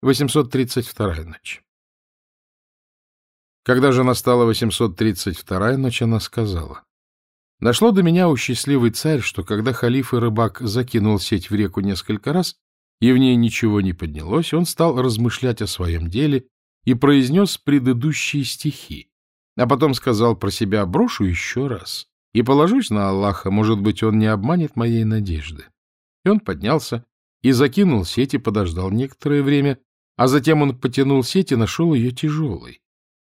832 ночь. Когда же настала 832 ночь, она сказала, «Нашло до меня, у счастливый царь, что когда халиф и рыбак закинул сеть в реку несколько раз, и в ней ничего не поднялось, он стал размышлять о своем деле и произнес предыдущие стихи, а потом сказал про себя «брошу еще раз» и положусь на Аллаха, может быть, он не обманет моей надежды. И он поднялся и закинул сеть и подождал некоторое время, а затем он потянул сеть и нашел ее тяжелой.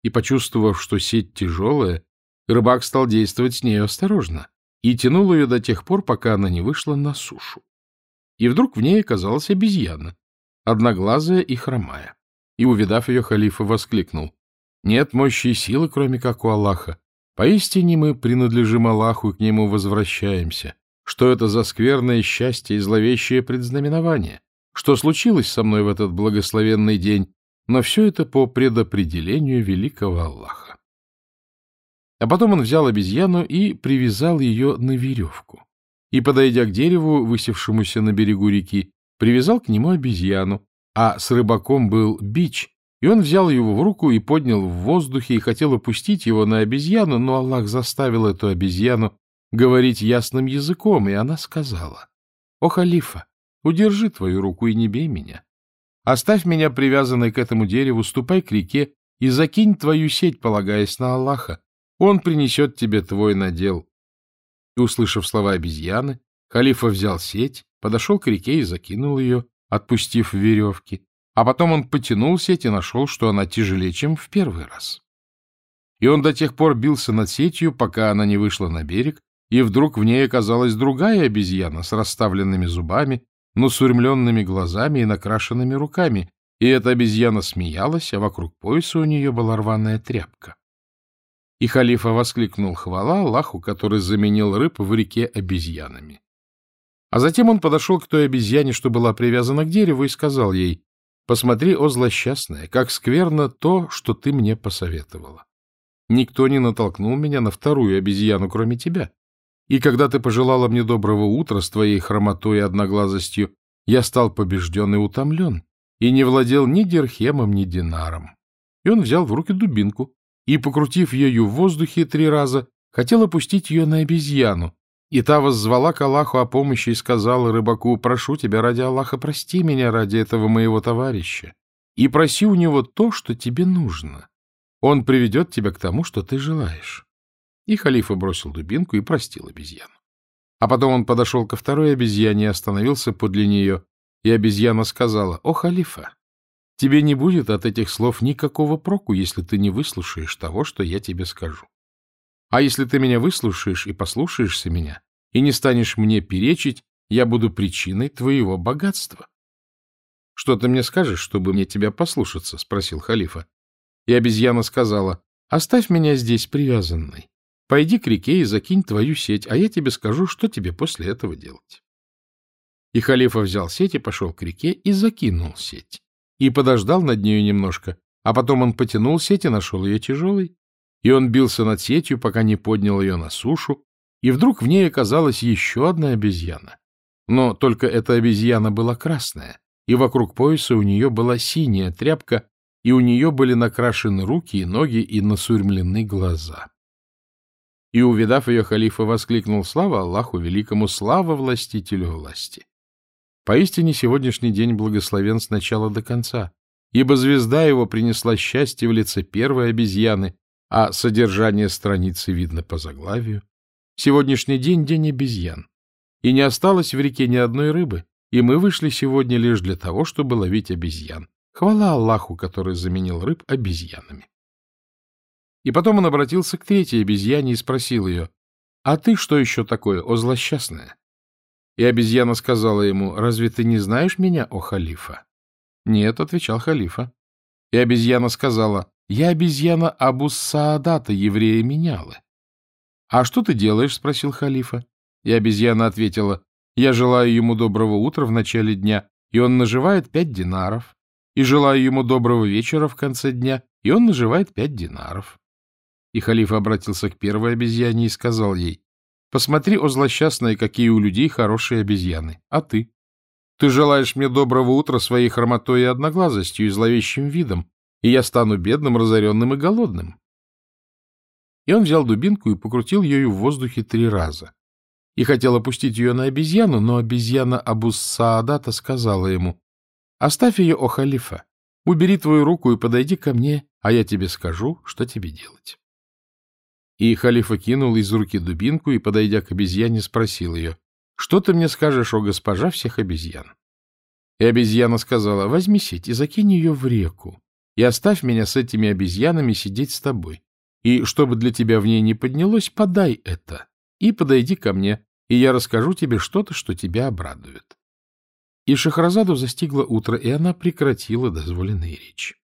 И, почувствовав, что сеть тяжелая, рыбак стал действовать с нею осторожно и тянул ее до тех пор, пока она не вышла на сушу. И вдруг в ней оказалась обезьяна, одноглазая и хромая. И, увидав ее, халифа воскликнул. «Нет мощи и силы, кроме как у Аллаха. Поистине мы принадлежим Аллаху и к Нему возвращаемся. Что это за скверное счастье и зловещее предзнаменование? Что случилось со мной в этот благословенный день, но все это по предопределению великого Аллаха. А потом он взял обезьяну и привязал ее на веревку. И, подойдя к дереву, высевшемуся на берегу реки, привязал к нему обезьяну, а с рыбаком был бич, и он взял его в руку и поднял в воздухе и хотел опустить его на обезьяну, но Аллах заставил эту обезьяну говорить ясным языком, и она сказала, «О, халифа, Удержи твою руку и не бей меня. Оставь меня привязанной к этому дереву, ступай к реке и закинь твою сеть, полагаясь на Аллаха. Он принесет тебе твой надел. И, услышав слова обезьяны, халифа взял сеть, подошел к реке и закинул ее, отпустив веревки. А потом он потянул сеть и нашел, что она тяжелее, чем в первый раз. И он до тех пор бился над сетью, пока она не вышла на берег, и вдруг в ней оказалась другая обезьяна с расставленными зубами но с урмленными глазами и накрашенными руками, и эта обезьяна смеялась, а вокруг пояса у нее была рваная тряпка. И халифа воскликнул хвала Аллаху, который заменил рыб в реке обезьянами. А затем он подошел к той обезьяне, что была привязана к дереву, и сказал ей, «Посмотри, о злосчастная, как скверно то, что ты мне посоветовала. Никто не натолкнул меня на вторую обезьяну, кроме тебя. И когда ты пожелала мне доброго утра с твоей хромотой и одноглазостью, я стал побежден и утомлен, и не владел ни дирхемом, ни динаром. И он взял в руки дубинку и, покрутив ею в воздухе три раза, хотел опустить ее на обезьяну. И та воззвала к Аллаху о помощи и сказала рыбаку, «Прошу тебя ради Аллаха, прости меня ради этого моего товарища, и проси у него то, что тебе нужно. Он приведет тебя к тому, что ты желаешь». И халифа бросил дубинку и простил обезьяну. А потом он подошел ко второй обезьяне и остановился подле нее, и обезьяна сказала, «О, халифа, тебе не будет от этих слов никакого проку, если ты не выслушаешь того, что я тебе скажу. А если ты меня выслушаешь и послушаешься меня, и не станешь мне перечить, я буду причиной твоего богатства». — Что ты мне скажешь, чтобы мне тебя послушаться? — спросил халифа. И обезьяна сказала, — Оставь меня здесь привязанной. Пойди к реке и закинь твою сеть, а я тебе скажу, что тебе после этого делать. И халифа взял сеть и пошел к реке и закинул сеть. И подождал над нею немножко, а потом он потянул сеть и нашел ее тяжелой. И он бился над сетью, пока не поднял ее на сушу, и вдруг в ней оказалась еще одна обезьяна. Но только эта обезьяна была красная, и вокруг пояса у нее была синяя тряпка, и у нее были накрашены руки и ноги и насурмлены глаза. И, увидав ее, халифа воскликнул «Слава Аллаху Великому! Слава властителю власти!» Поистине сегодняшний день благословен с начала до конца, ибо звезда его принесла счастье в лице первой обезьяны, а содержание страницы видно по заглавию. Сегодняшний день — день обезьян, и не осталось в реке ни одной рыбы, и мы вышли сегодня лишь для того, чтобы ловить обезьян. Хвала Аллаху, который заменил рыб обезьянами. И потом он обратился к третьей обезьяне и спросил ее, «А ты что еще такое, о злосчастная?» И обезьяна сказала ему, «Разве ты не знаешь меня, о халифа?» «Нет», — отвечал халифа. И обезьяна сказала, «Я обезьяна Абу Саадата, еврея Менялы». «А что ты делаешь?» — спросил халифа. И обезьяна ответила, «Я желаю ему доброго утра в начале дня, и он наживает пять динаров, и желаю ему доброго вечера в конце дня, и он наживает пять динаров». И халиф обратился к первой обезьяне и сказал ей, «Посмотри, о злосчастная, какие у людей хорошие обезьяны. А ты? Ты желаешь мне доброго утра своей хромотой и одноглазостью и зловещим видом, и я стану бедным, разоренным и голодным. И он взял дубинку и покрутил ею в воздухе три раза. И хотел опустить ее на обезьяну, но обезьяна Абус-Саадата сказала ему, «Оставь ее, о халифа, убери твою руку и подойди ко мне, а я тебе скажу, что тебе делать». И халифа кинул из руки дубинку и, подойдя к обезьяне, спросил ее, «Что ты мне скажешь, о госпожа всех обезьян?» И обезьяна сказала, «Возьми сеть и закинь ее в реку, и оставь меня с этими обезьянами сидеть с тобой. И чтобы для тебя в ней не поднялось, подай это, и подойди ко мне, и я расскажу тебе что-то, что тебя обрадует». И Шахразаду застигло утро, и она прекратила дозволенные речи.